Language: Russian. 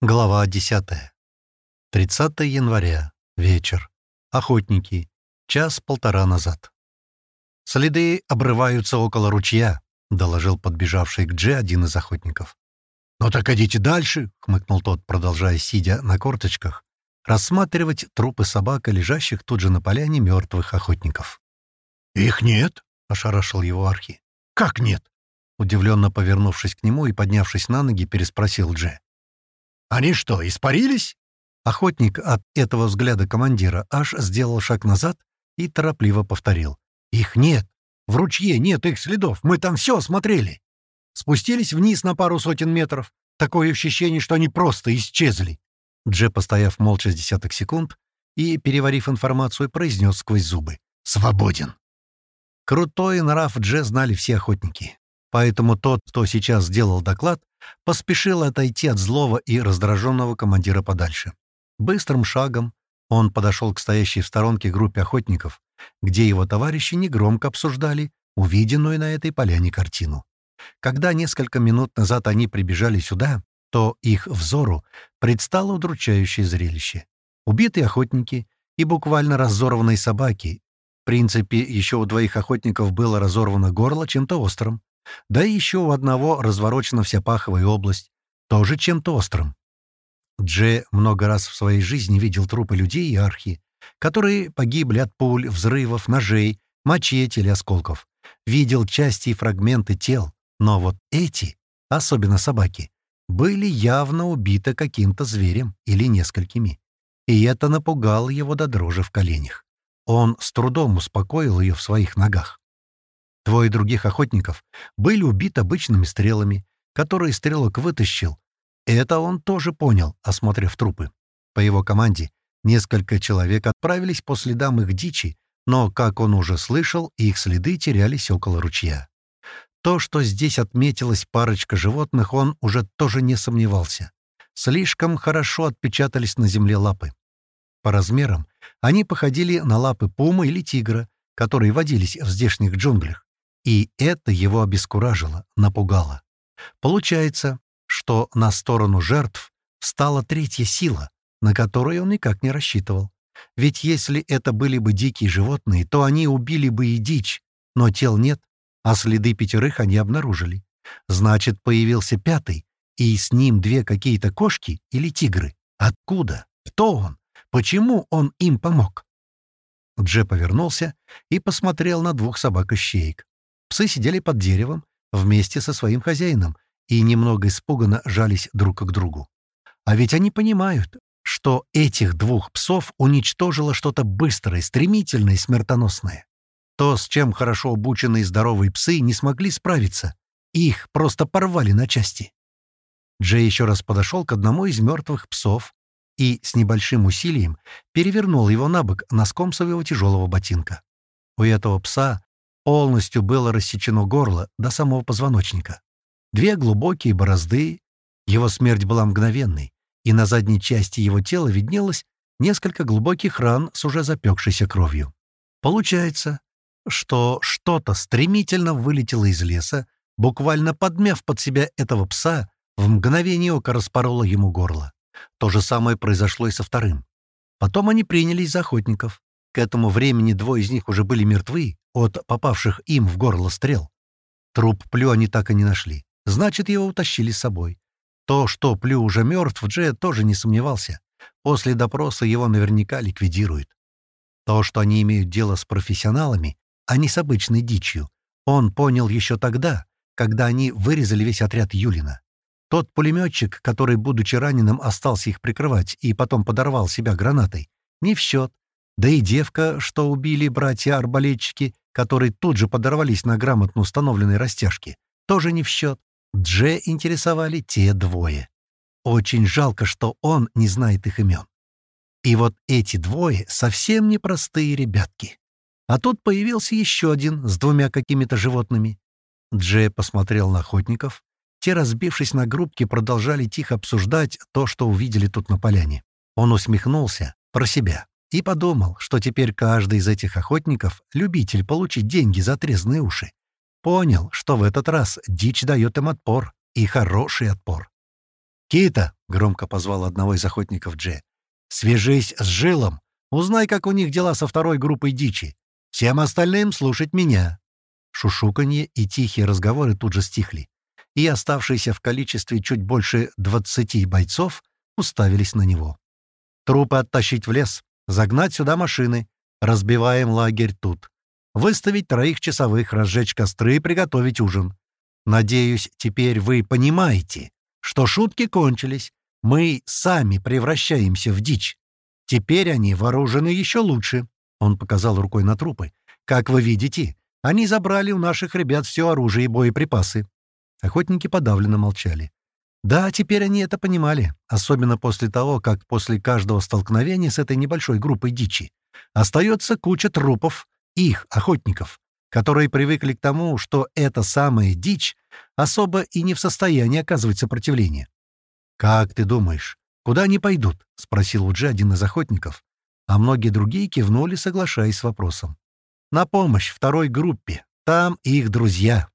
Глава 10. 30 января. Вечер. Охотники. Час-полтора назад. «Следы обрываются около ручья», — доложил подбежавший к Дже один из охотников. «Ну так идите дальше», — хмыкнул тот, продолжая, сидя на корточках, рассматривать трупы собак, лежащих тут же на поляне мертвых охотников. «Их нет», — ошарашил его Архи. «Как нет?» Удивленно повернувшись к нему и поднявшись на ноги, переспросил Дже. «Они что, испарились?» Охотник от этого взгляда командира аж сделал шаг назад и торопливо повторил. «Их нет! В ручье нет их следов! Мы там все осмотрели!» Спустились вниз на пару сотен метров. Такое ощущение, что они просто исчезли. Дже, постояв молча с десяток секунд и, переварив информацию, произнес сквозь зубы. «Свободен!» Крутой нрав Дже знали все охотники. Поэтому тот, кто сейчас сделал доклад, поспешил отойти от злого и раздраженного командира подальше. Быстрым шагом он подошел к стоящей в сторонке группе охотников, где его товарищи негромко обсуждали увиденную на этой поляне картину. Когда несколько минут назад они прибежали сюда, то их взору предстало удручающее зрелище. Убитые охотники и буквально разорванные собаки. В принципе, еще у двоих охотников было разорвано горло чем-то острым. Да и еще у одного разворочена вся паховая область, тоже чем-то острым. Дже много раз в своей жизни видел трупы людей и архи, которые погибли от пуль, взрывов, ножей, мачете или осколков. Видел части и фрагменты тел, но вот эти, особенно собаки, были явно убиты каким-то зверем или несколькими. И это напугало его до дрожи в коленях. Он с трудом успокоил ее в своих ногах. Двое других охотников были убиты обычными стрелами, которые стрелок вытащил. Это он тоже понял, осмотрев трупы. По его команде несколько человек отправились по следам их дичи, но, как он уже слышал, их следы терялись около ручья. То, что здесь отметилась парочка животных, он уже тоже не сомневался. Слишком хорошо отпечатались на земле лапы. По размерам они походили на лапы пумы или тигра, которые водились в здешних джунглях. И это его обескуражило, напугало. Получается, что на сторону жертв встала третья сила, на которую он никак не рассчитывал. Ведь если это были бы дикие животные, то они убили бы и дичь, но тел нет, а следы пятерых они обнаружили. Значит, появился пятый, и с ним две какие-то кошки или тигры. Откуда? Кто он? Почему он им помог? Дже повернулся и посмотрел на двух собак-ищеек. Псы сидели под деревом вместе со своим хозяином и немного испуганно жались друг к другу. А ведь они понимают, что этих двух псов уничтожило что-то быстрое, стремительное и смертоносное. То, с чем хорошо обученные здоровые псы не смогли справиться. Их просто порвали на части. Джей еще раз подошел к одному из мертвых псов и с небольшим усилием перевернул его на бок носком своего тяжелого ботинка. У этого пса Полностью было рассечено горло до самого позвоночника. Две глубокие борозды. Его смерть была мгновенной, и на задней части его тела виднелось несколько глубоких ран с уже запекшейся кровью. Получается, что что-то стремительно вылетело из леса, буквально подмяв под себя этого пса, в мгновение ока распороло ему горло. То же самое произошло и со вторым. Потом они принялись за охотников. К этому времени двое из них уже были мертвы, от попавших им в горло стрел. Труп Плю они так и не нашли. Значит, его утащили с собой. То, что Плю уже мертв, Джет тоже не сомневался. После допроса его наверняка ликвидируют. То, что они имеют дело с профессионалами, а не с обычной дичью, он понял еще тогда, когда они вырезали весь отряд Юлина. Тот пулеметчик, который, будучи раненым, остался их прикрывать и потом подорвал себя гранатой, не в счет. Да и девка, что убили братья-арбалетчики, которые тут же подорвались на грамотно установленной растяжке, тоже не в счет. Дже интересовали те двое. Очень жалко, что он не знает их имен. И вот эти двое совсем непростые ребятки. А тут появился еще один с двумя какими-то животными. Дже посмотрел на охотников. Те, разбившись на группки, продолжали тихо обсуждать то, что увидели тут на поляне. Он усмехнулся про себя и подумал, что теперь каждый из этих охотников — любитель получить деньги за отрезанные уши. Понял, что в этот раз дичь дает им отпор, и хороший отпор. «Кита!» — громко позвал одного из охотников Дже. «Свяжись с Жилом, узнай, как у них дела со второй группой дичи. Всем остальным слушать меня». Шушуканье и тихие разговоры тут же стихли, и оставшиеся в количестве чуть больше двадцати бойцов уставились на него. «Трупы оттащить в лес, загнать сюда машины, разбиваем лагерь тут, выставить троих часовых, разжечь костры и приготовить ужин. Надеюсь, теперь вы понимаете, что шутки кончились, мы сами превращаемся в дичь. Теперь они вооружены еще лучше». Он показал рукой на трупы. «Как вы видите, они забрали у наших ребят все оружие и боеприпасы». Охотники подавленно молчали. Да, теперь они это понимали, особенно после того, как после каждого столкновения с этой небольшой группой дичи остается куча трупов их, охотников, которые привыкли к тому, что эта самая дичь особо и не в состоянии оказывать сопротивление. «Как ты думаешь, куда они пойдут?» — спросил уже один из охотников, а многие другие кивнули, соглашаясь с вопросом. «На помощь второй группе. Там их друзья».